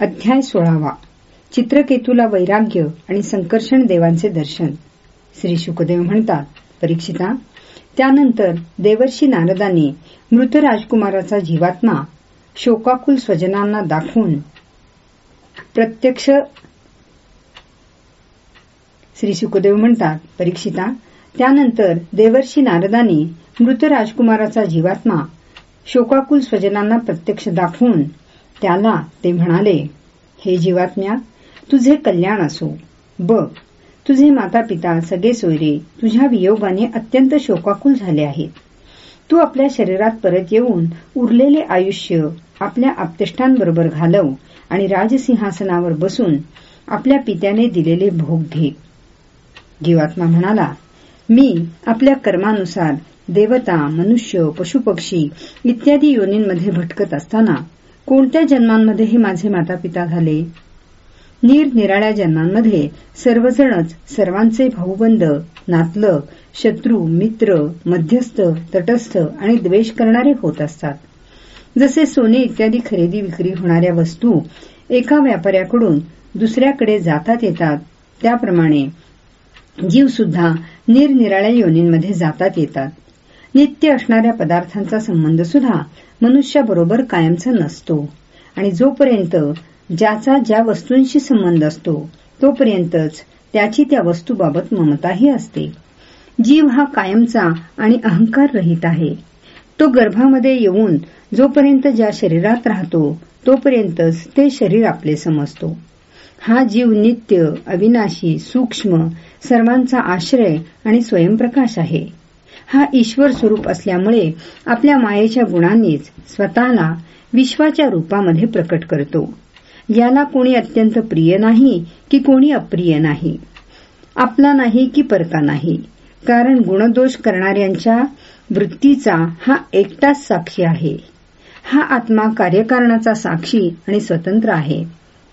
अध्याय सोळावा. चित्रकेतूला वैराग्य आणि संकर्षण देवांचे दर्शन. श्री शुकदेव म्हणतात परीक्षिता त्यानंतर देवर्षी नारदाने मृत राजकुमाराचा जीवात्मा शोकाकुल स्वजनांना दाखवून प्रत्यक्ष श्री शुकदेव म्हणतात परीक्षिता त्यानंतर देवर्षी नारदानी मृत राजकुमाराचा जीवात्मा शोकाकुल स्वजनांना प्रत्यक्ष दाखवून त्याला ते म्हणाले हे जीवात्म्या तुझे कल्याण असो. बघ तुझे माता पिता सगळे सोयरे तुझ्या वियोगाने अत्यंत शोकाकुल झाले आहेत. तू आपल्या शरीरात परत येऊन उरलेले आयुष्य आपल्या आपतिष्ठांबरोबर घालव आणि राजसिंहासनावर बसून आपल्या पित्याने दिलेले भोग घे. जीवात्मा म्हणाला मी आपल्या कर्मानुसार देवता मनुष्य पशुपक्षी इत्यादी योनींमध्ये भटकत असताना कोणत्या जन्मांमध्ये हे माझे माता पिता झाले निरनिराळ्या जन्मांमध्ये सर्वजणच सर्वांचे भाऊबंद नातलग शत्रू मित्र मध्यस्थ तटस्थ आणि द्वेष करणारे होत असतात. जसे सोने इत्यादी खरेदी विक्री होणाऱ्या वस्तू एका व्यापाऱ्याकडून दुसऱ्याकडे जातात येतात त्याप्रमाणे जीवसुद्धा निरनिराळ्या योनींमध्ये जातात येतात. नित्य असणाऱ्या पदार्थांचा संबंध सुद्धा मनुष्याबरोबर कायमचा नसतो. आणि जोपर्यंत ज्याचा ज्या वस्तूंशी संबंध असतो तोपर्यंतच त्याची त्या वस्तूबाबत ममताही असते. जीव हा कायमचा आणि अहंकार रहित आहे. तो गर्भामध्ये येऊन जोपर्यंत ज्या शरीरात राहतो तोपर्यंतच ते शरीर आपले समजतो. हा जीव नित्य अविनाशी सूक्ष्म सर्वांचा आश्रय आणि स्वयंप्रकाश आहे. हा ईश्वर स्वरूप असल्यामुळे आपल्या मायेच्या गुणांनीच स्वतःला विश्वाच्या रूपामध्ये प्रकट करतो. याला कोणी अत्यंत प्रिय नाही की कोणी अप्रिय नाही. आपला नाही की परका नाही. कारण गुणदोष करणाऱ्यांच्या वृत्तीचा हा एकटाच साक्षी आहे. हा आत्मा कार्यकारणाचा साक्षी आणि स्वतंत्र आहे.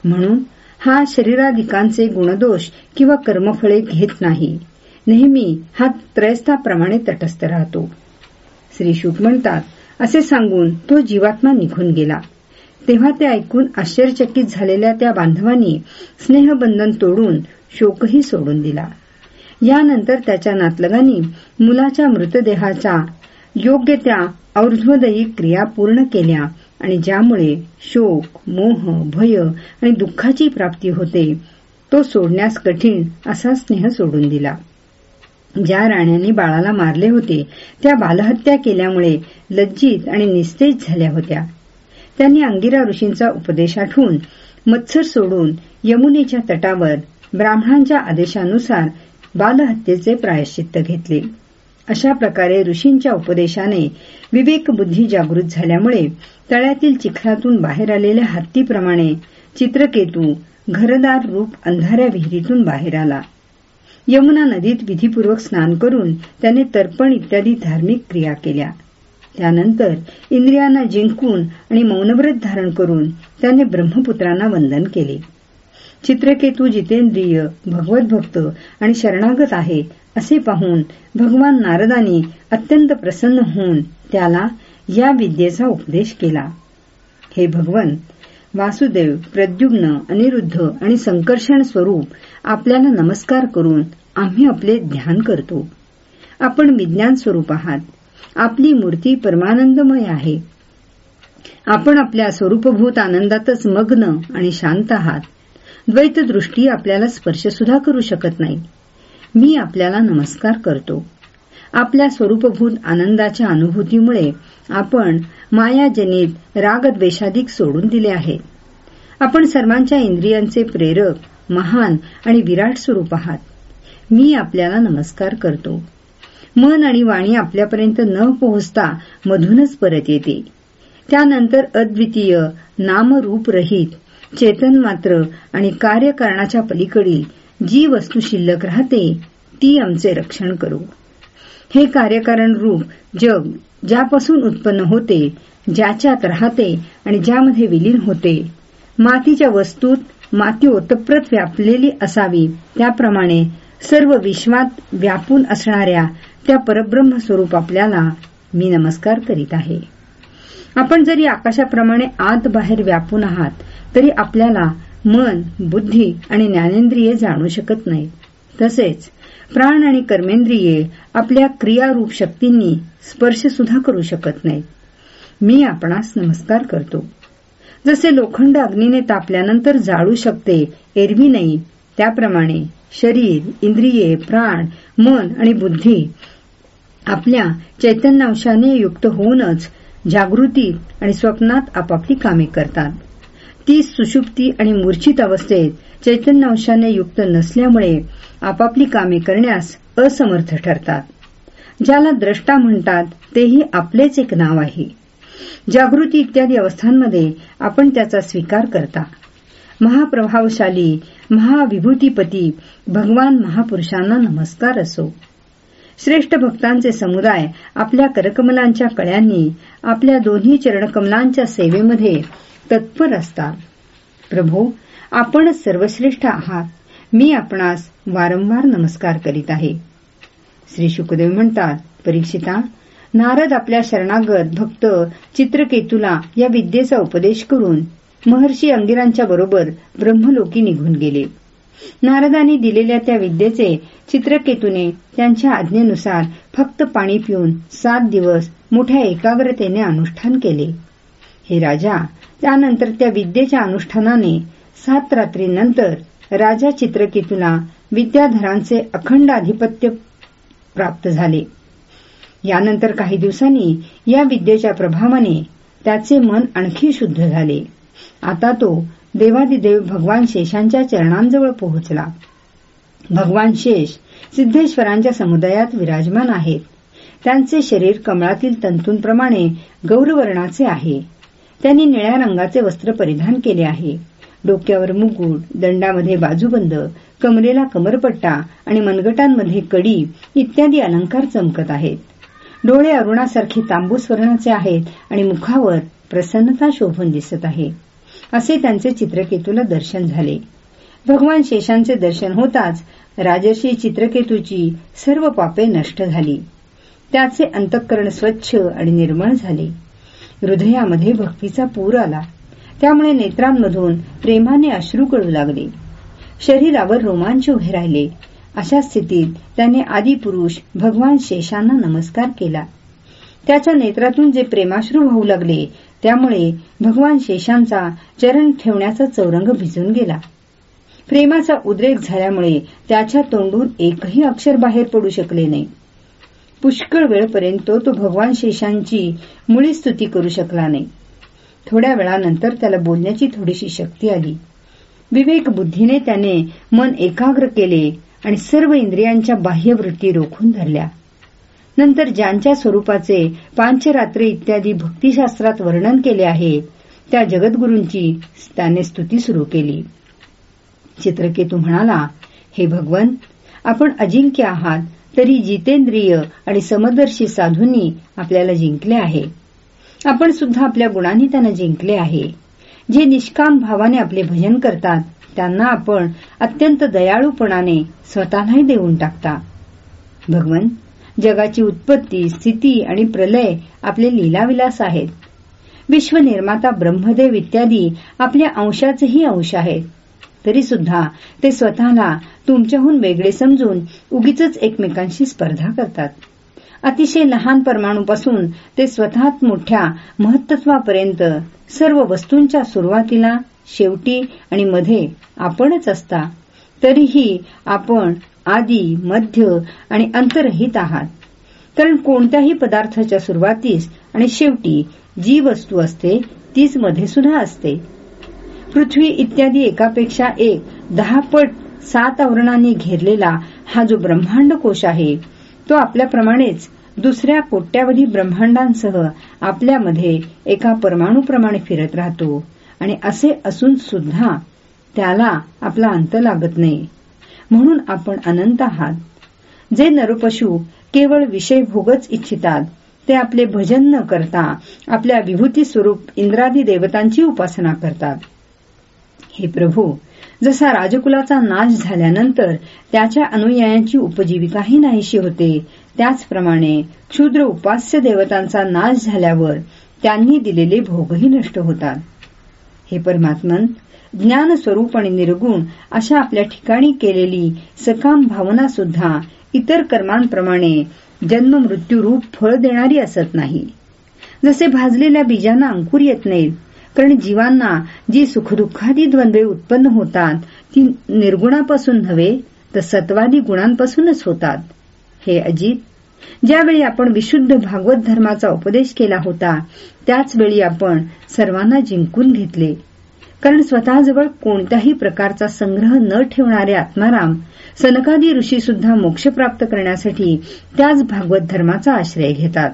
म्हणून हा शरीराधिकांचे गुणदोष किंवा कर्मफळे घेत नाही. नेहमी हा त्रयस्थाप्रमाणे तटस्थ राहतो. श्री शुक म्हणतात असे सांगून तो जीवात्मा निघून गेला. तेव्हा ते ऐकून आश्चर्यचकित झालेल्या त्या बांधवांनी स्नेहबंधन तोडून शोकही सोडून दिला. यानंतर त्याच्या नातलगांनी मुलाच्या मृतदेहाच्या योग्य त्या और्ध्वदयी क्रिया पूर्ण केल्या आणि ज्यामुळे शोक मोह भय आणि दुःखाची प्राप्ती होते तो सोडण्यास कठीण असा स्नेह सोडून दिला. ज्या राण्यांनी बाळाला मारले होते त्या बालहत्या केल्यामुळे लज्जित आणि निस्तेज झाल्या होत्या. त्यांनी अंगिरा ऋषींचा उपदेश आठवून मत्सर सोडून यमुनेच्या तटावर ब्राह्मणांच्या आदेशानुसार बालहत्येचे प्रायश्चित्त घेतले. अशा प्रकारे ऋषींच्या उपदेशाने विवेकबुद्धी जागृत झाल्यामुळे तळ्यातील चिखलातून बाहेर आलेल्या हत्तीप्रमाणे चित्रकेतू घरदार रूप अंधाऱ्या विहिरीतून बाहेर आला. यमुना नदीत विधीपूर्वक स्नान करून त्याने तर्पण इत्यादी धार्मिक क्रिया केल्या. त्यानंतर इंद्रियांना जिंकून आणि मौनव्रत धारण करून त्याने ब्रह्मपुत्रांना वंदन केले. चित्रकेतू जितेंद्रिय भगवत भक्त आणि शरणागत आहे असे पाहून भगवान नारदानी अत्यंत प्रसन्न होऊन त्याला या विद्येचा उपदेश केला. हे भगवंत वासुदेव प्रद्युग्न अनिरुद्ध आणि संकर्षण स्वरूप आपल्याला नमस्कार करून आम्ही आपले ध्यान करतो. आपण विज्ञान स्वरूप आहात. आपली मूर्ती परमानंदमय आहे. आपण आपल्या स्वरूपभूत आनंदातच मग्न आणि शांत आहात. द्वैतदृष्टी आपल्याला स्पर्श सुद्धा करू शकत नाही. मी आपल्याला नमस्कार करतो. आपल्या स्वरूपभूत आनंदाच्या अनुभूतीमुळे आपण मायाजनित रागद्वेषाधिक सोडून दिले आहे. आपण सर्वांच्या इंद्रियांचे प्रेरक महान आणि विराट स्वरूप आहात. मी आपल्याला नमस्कार करतो. मन आणि वाणी आपल्यापर्यंत न पोहोचता मधूनच परत येते. त्यानंतर अद्वितीय नामरूपरहित चेतन मात्र आणि कार्यकारणाच्या पलीकडील जी वस्तू शिल्लक राहते ती आमचे रक्षण करू. हे कार्यकारण रूप जग ज्यापासून उत्पन्न होते ज्याच्यात राहते आणि ज्यामध्ये विलीन होते. मातीच्या वस्तूत माती ओतप्रत व्यापलेली असावी. त्याप्रमाणे सर्व विश्वात व्यापून असणाऱ्या त्या परब्रह्म स्वरूप आपल्याला मी नमस्कार करीत आहे. आपण जरी आकाशाप्रमाणे आत बाहेर व्यापून आहात तरी आपल्याला मन बुद्धी आणि ज्ञानेंद्रिये जाणू शकत नाही तसेच प्राण आणि कर्मेंद्रिये आपल्या क्रियारूप शक्तींनी स्पर्श सुद्धा करू शकत नाहीत. मी आपणास नमस्कार करतो. जसे लोखंड अग्नीने तापल्यानंतर जाळू शकते एरवी नाही त्याप्रमाणे शरीर इंद्रिये प्राण मन आणि बुद्धी आपल्या चैतन्यांशाने युक्त होऊनच जागृती आणि स्वप्नात आपापली कामे करतात. ती सुषुप्ती आणि मूर्छित अवस्थेत चैतन्यांशाने युक्त नसल्यामुळे आपापली कामे करण्यास असमर्थ ठरतात. ज्याला द्रष्टा म्हणतात तेही आपलेच एक नाव आहे. जागृती इत्यादी अवस्थांमध्ये आपण त्याचा स्वीकार करता. महाप्रभावशाली महाविभूतीपती भगवान महापुरुषांना नमस्कार असो. श्रेष्ठ भक्तांचे समुदाय आपल्या करकमलांच्या कळ्यांनी आपल्या दोन्ही चरणकमलांच्या सेवेमध्ये तत्पर असतात प्रभू आपण सर्वश्रेष्ठ आहात. मी आपणास वारंवार नमस्कार करीत आहे. श्री शुकदेव म्हणतात परीक्षिता नारद आपल्या शरणागत भक्त चित्रकेतूला या विद्येचा उपदेश करून महर्षी अंगिरांच्या बरोबर ब्रह्मलोकी निघून गेले. नारदांनी दिलेल्या त्या विद्येचे चित्रकेतूने त्यांच्या आज्ञेनुसार फक्त पाणी पिऊन सात दिवस मोठ्या एकाग्रतेने अनुष्ठान केले. हे राजा त्यानंतर त्या विद्येच्या अनुष्ठानाने सात रात्रीनंतर राजा चित्रकेतूला विद्याधरांचे अखंड आधिपत्य प्राप्त झाले. यानंतर काही दिवसांनी या विद्येच्या प्रभावाने त्याचे मन आणखी शुद्ध झाले. आता तो देवादिदेव भगवान शेषांच्या चरणांजवळ पोहोचला. भगवान शेष सिद्धेश्वरांच्या समुदायात विराजमान आहेत. त्यांचे शरीर कमळातील तंतूंप्रमाणे गौरवर्णाचे आहे. त्यांनी निळ्या रंगाचे वस्त्र परिधान केले आहे. डोक्यावर मुकुट दंडामध्ये बाजूबंद कमरेला कमरपट्टा आणि मनगटांमध्ये कडी इत्यादी अलंकार चमकत आहेत. डोळे अरुणासारखे तांबूस वर्णाचे आहेत आणि मुखावर प्रसन्नता शोभून दिसत आहे. असे त्यांचे चित्रकेतूला दर्शन झाले. भगवान शेषांचे दर्शन होताच राजर्षी चित्रकेतूची सर्व पापे नष्ट झाली. त्याचे अंतःकरण स्वच्छ आणि निर्मळ झाले. हृदयामध्ये भक्तीचा पूर आला. त्यामुळे नेत्रांमधून प्रेमाने अश्रू कळू लागले. शरीरावर रोमांच उभे राहिले. अशा स्थितीत त्याने आदिपुरुष भगवान शेषांना नमस्कार केला. त्याच्या नेत्रातून जे प्रेमाश्रू वाहू लागले त्यामुळे भगवान शेषांचा चरण ठेवण्याचा चौरंग भिजून गेला. प्रेमाचा उद्रेक झाल्यामुळे त्याच्या तोंडून एकही अक्षर बाहेर पडू शकले नाही. पुष्कळ वेळपर्यंत तो भगवान शेषांची मुळी स्तुती करू शकला नाही. थोड्या वेळानंतर त्याला बोलण्याची थोडीशी शक्ती आली. विवेक बुद्धीने त्याने मन एकाग्र केले आणि सर्व इंद्रियांच्या बाह्यवृत्ती रोखून धरल्या. नंतर ज्यांच्या स्वरूपाचे पांचरात्री इत्यादी भक्तिशास्त्रात वर्णन केले आहे त्या जगद्गुरूंची त्याने स्तुती सुरू केली. चित्रकेतू म्हणाला हे भगवन आपण अजिंक्य आहात तरी जितेंद्रिय आणि समदर्शी साधूंनी आपल्याला जिंकले आहे. आपण सुद्धा आपल्या गुणांनी त्यांना जिंकले आहे. जे निष्काम भावाने आपले भजन करतात त्यांना आपण अत्यंत दयाळूपणाने स्वतःलाही देऊन टाकता. भगवन जगाची उत्पत्ती स्थिती आणि प्रलय आपले लीलाविलास आहेत. विश्वनिर्माता ब्रह्मदेव इत्यादी आपल्या अंशाचेही अंश आहेत. तरी सुद्धा ते स्वतःला तुमच्याहून वेगळे समजून उगीच एकमेकांशी स्पर्धा करतात. अतिशय लहान परमाणूपासून ते स्वतःत मोठ्या महत्त्वापर्यंत सर्व वस्तूंच्या सुरुवातीला शेवटी आणि मध्ये आपणच असता तरीही आपण आदी मध्य आणि अंतरहित आहात. कारण कोणत्याही पदार्थाच्या सुरुवातीस आणि शेवटी जी वस्तू असते तीच मध्ये सुद्धा असते. पृथ्वी इत्यादी एकापेक्षा एक दहा पट सात आवरणांनी घेरलेला हा जो ब्रह्मांड कोश आहे तो आपल्याप्रमाणेच दुसऱ्या कोट्यावधी ब्रह्मांडांसह आपल्यामध्ये एका परमाणूप्रमाणे फिरत राहतो आणि असे असून सुद्धा त्याला आपला अंत लागत नाही. म्हणून आपण अनंत आहात. जे नरपशु केवळ विषय भोगच इच्छितात ते आपले भजन न करता आपल्या विभूती स्वरूप इंद्रादी देवतांची उपासना करतात. हे प्रभू जसा राजकुलाचा नाश झाल्यानंतर त्याच्या अनुयायांची उपजीविकाही नाहीशी होते त्याचप्रमाणे क्षुद्र उपास्य देवतांचा नाश झाल्यावर त्यांनी दिलेले भोगही नष्ट होतात. हे परमात्मन ज्ञान स्वरूप आणि निर्गुण अशा आपल्या ठिकाणी केलेली सकाम भावना सुद्धा इतर कर्मांप्रमाणे जन्म मृत्यूरूप फळ देणारी असत नाही. जसे भाजलेल्या बीजांना अंकुर येत नाहीत कारण जीवांना जी सुखदुःखादी द्वंद्वे उत्पन्न होतात ती निर्गुणापासून नव्हे तर सत्वादी गुणांपासूनच होतात. हे अजित ज्यावेळी आपण विशुद्ध भागवत धर्माचा उपदेश केला होता त्याचवेळी आपण सर्वांना जिंकून घेतले. कारण स्वतःजवळ कोणत्याही प्रकारचा संग्रह न ठेवणारे आत्माराम सनकादी ऋषी सुद्धा मोक्ष प्राप्त करण्यासाठी त्याच भागवत धर्माचा आश्रय घेतात.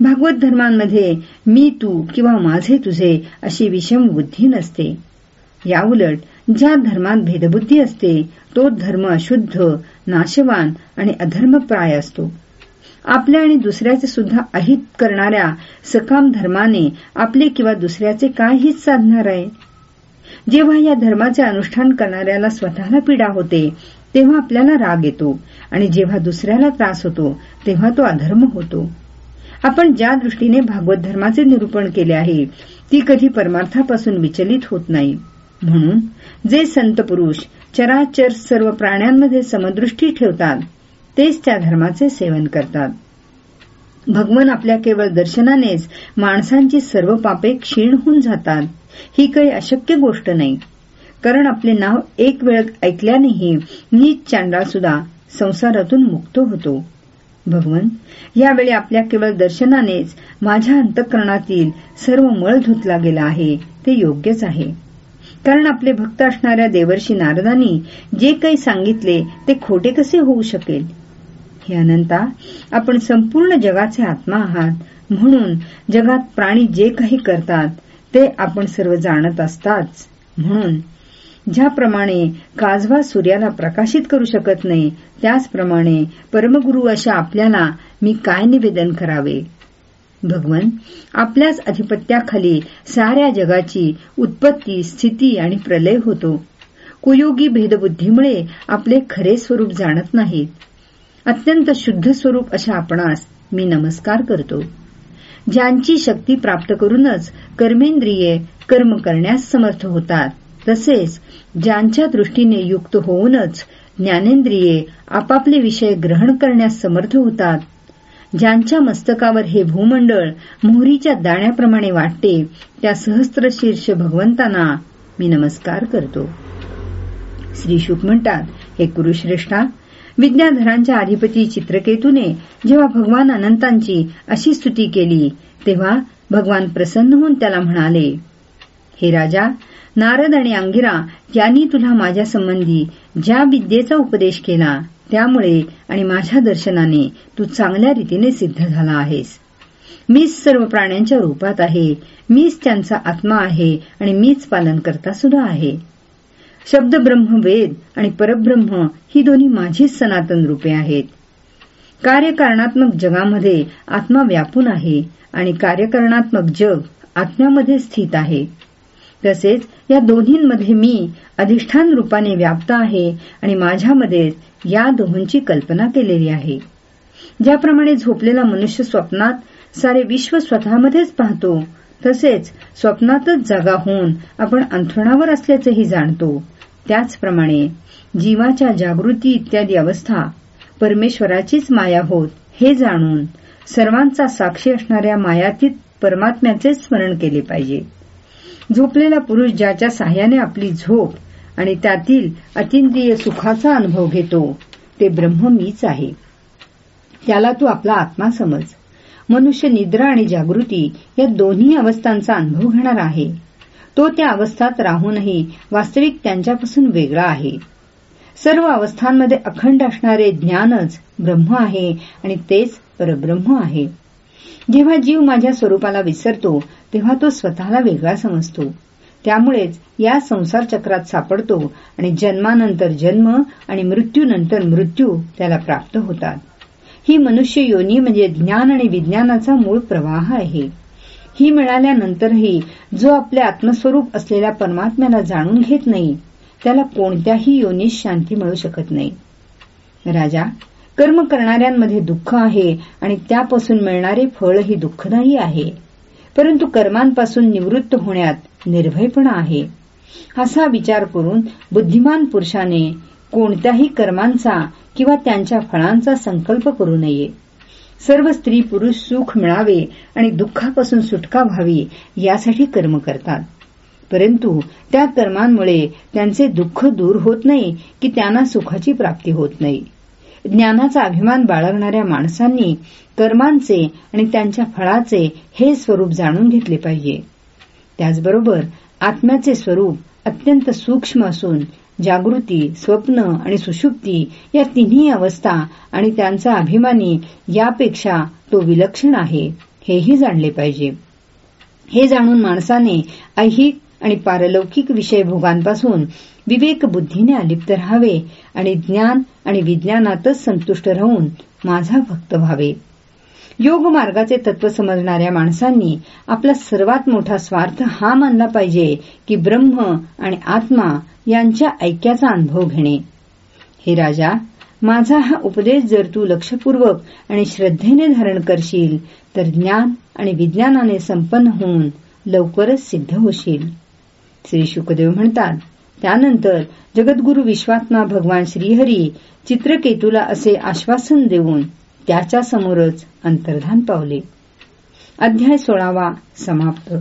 भागवत धर्मांमध्ये मी तू किंवा माझे तुझे अशी विषम बुद्धी नसते. याउलट ज्या धर्मात भेदबुद्धी असते तो धर्म अशुद्ध नाशवान आणि अधर्मप्राय असतो. आपल्या आणि दुसऱ्याचे सुद्धा अहित करणाऱ्या सकाम धर्माने आपले किंवा दुसऱ्याचे काय हित साधणार आहे. जेव्हा या धर्माचे अनुष्ठान करणाऱ्याला स्वतःला पीडा होते तेव्हा आपल्याला राग येतो आणि जेव्हा दुसऱ्याला त्रास होतो तेव्हा तो अधर्म होतो. आपण ज्या दृष्टीने भागवत धर्माचे निरूपण केले आहे ती कधी परमार्थापासून विचलित होत नाही. म्हणून जे संत पुरुष चराचर सर्व प्राण्यांमध्ये समदृष्टी ठेवतात तेच त्या धर्माचे सेवन करतात. भगवान आपल्या केवळ दर्शनानेच माणसांची सर्व पापे क्षीण होऊन जातात ही काही अशक्य गोष्ट नाही. कारण आपले नाव एक वेळ ऐकल्यानेही नीच चांडाळ सुद्धा संसारातून मुक्त होतो. भगवन यावेळी आपल्या केवळ दर्शनानेच माझ्या अंतःकरणातील सर्व मळ धुतला गेला आहे ते योग्यच आहे. कारण आपले भक्त असणाऱ्या देवर्षी नारदांनी जे काही सांगितले ते खोटे कसे होऊ शकेल? हे अनंता आपण संपूर्ण जगाचे आत्मा आहात म्हणून जगात प्राणी जे काही करतात ते आपण सर्व जाणत असताच. म्हणून ज्याप्रमाणे काजवा सूर्याला प्रकाशित करू शकत नाही त्याचप्रमाणे परमगुरु अशा आपल्याला मी काय निवेदन करावे? भगवन आपल्याच अधिपत्याखाली साऱ्या जगाची उत्पत्ती स्थिती आणि प्रलय होतो. कुयोगी भेदबुद्धीमुळे आपले खरे स्वरूप जाणत नाहीत. अत्यंत शुद्ध स्वरूप अशा आपणास मी नमस्कार करतो. ज्यांची शक्ती प्राप्त करूनच कर्मेंद्रिये कर्म करण्यास समर्थ होतात. तसेच ज्यांच्या दृष्टीने युक्त होऊनच ज्ञानेंद्रिये आपापले विषय ग्रहण करण्यास समर्थ होतात ज्यांच्या मस्तकावर हे भूमंडळ मोहरीच्या दाण्याप्रमाणे वाटते त्या सहस्त्रशीर्ष भगवंतांना मी नमस्कार करतो. श्री शुक म्हणतात हे कुरुश्रेष्ठा विद्याधरांच्या अधिपती चित्रकेतूने जेव्हा भगवान अनंतांची अशी स्तुती केली तेव्हा भगवान प्रसन्न होऊन त्याला म्हणाले हे राजा नारद आणि अंगिरा यांनी तुला माझ्यासंबंधी ज्या विद्येचा उपदेश केला त्यामुळे आणि माझ्या दर्शनाने तू चांगल्या रीतीने सिद्ध झाला आहेस. मीच सर्व प्राण्यांच्या रूपात आहे मीच त्यांचा आत्मा आहे आणि मीच पालनकर्ता सुद्धा आहे. शब्द ब्रह्म वेद आणि परब्रह्म ही दोन्ही माझीच सनातन रूपे आहेत. कार्यकारणात्मक जगामध्ये आत्मा व्यापून आहे आणि कार्यकरणात्मक जग आत्म्यामध्ये स्थित आहे. तसेच या दोन्हींमध्ये मी अधिष्ठान रूपाने व्याप्त आहे आणि माझ्यामध्येच या दोहोंची कल्पना केलेली आहे. ज्याप्रमाणे झोपलेला मनुष्य स्वप्नात सारे विश्व स्वतःमध्येच पाहतो तसेच स्वप्नातच जागा होऊन आपण अंथरुणावर असल्याचेही जाणतो. त्याचप्रमाणे जीवाच्या जागृती इत्यादी अवस्था परमेश्वराचीच माया होत हे जाणून सर्वांचा साक्षी असणाऱ्या मायातीत परमात्म्याचे स्मरण केले पाहिजे. झोपलेला पुरुष ज्याच्या साह्याने आपली झोप आणि त्यातील अतिंद्रिय सुखाचा अनुभव घेतो ते ब्रह्म मीच आहे. त्याला तू आपला आत्मा समज. मनुष्य निद्रा आणि जागृती या दोन्ही अवस्थांचा अनुभव घेणार आहे. तो त्या अवस्थात राहूनही वास्तविक त्यांच्यापासून वेगळा आहे. सर्व अवस्थांमध्ये अखंड असणारे ज्ञानच ब्रह्म आहे आणि तेच परब्रह्म आहे. जेव्हा जीव माझ्या स्वरूपाला विसरतो तेव्हा तो स्वतःला वेगळा समजतो. त्यामुळेच या संसार चक्रात सापडतो आणि जन्मानंतर जन्म आणि मृत्यूनंतर मृत्यू त्याला प्राप्त होतात. ही मनुष्य योनी म्हणजे ज्ञान आणि विज्ञानाचा मूळ प्रवाह आहे. ही मिळाल्यानंतरही जो आपले आत्मस्वरूप असलेल्या परमात्म्याला जाणून घेत नाही त्याला कोणत्याही योनीत शांती मिळू शकत नाही. राजा कर्म करणाऱ्यांमध्ये दुःख आहे आणि त्यापासून मिळणारे फळही दुःखदायी आहे. परंतु कर्मांपासून निवृत्त होण्यात निर्भयपणा आहे. असा विचार करून बुद्धिमान पुरुषाने कोणत्याही कर्मांचा किंवा त्यांच्या फळांचा संकल्प करू नये. सर्व स्त्री पुरुष सुख मिळावे आणि दुःखापासून सुटका व्हावी यासाठी कर्म करतात. परंतु त्या कर्मांमुळे त्यांचे दुःख दूर होत नाही की त्यांना सुखाची प्राप्ती होत नाही. ज्ञानाचा अभिमान बाळगणाऱ्या माणसांनी कर्मांचे आणि त्यांच्या फळाचे हे स्वरूप जाणून घेतले पाहिजे. त्याचबरोबर आत्म्याचे स्वरूप अत्यंत सूक्ष्म असून जागृती स्वप्न आणि सुषुप्ती या तिन्ही अवस्था आणि त्यांचा अभिमानी यापेक्षा तो विलक्षण आहे हेही जाणले पाहिजे. हे जाणून माणसाने ऐहिक आणि पारलौकिक विषय भोगांपासून विवेक बुद्धीने अलिप्त राहावे आणि ज्ञान आणि विज्ञानातच संतुष्ट राहून माझा भक्त व्हावे. योग मार्गाचे तत्व समजणाऱ्या माणसांनी आपला सर्वात मोठा स्वार्थ हा मानला पाहिजे की ब्रह्म आणि आत्मा यांच्या ऐक्याचा अनुभव घेणे. हे राजा माझा हा उपदेश जर तू लक्षपूर्वक आणि श्रद्धेने धारण करशील तर ज्ञान आणि विज्ञानाने संपन्न होऊन लवकरच सिद्ध होशील. श्री शुकदेव म्हणतात त्यानंतर जगद्गुरु विश्वात्मा भगवान श्रीहरी चित्रकेतूला असे आश्वासन देऊन त्याच्या समोरच अंतर्धान पावले. अध्याय सोळावा समाप्त.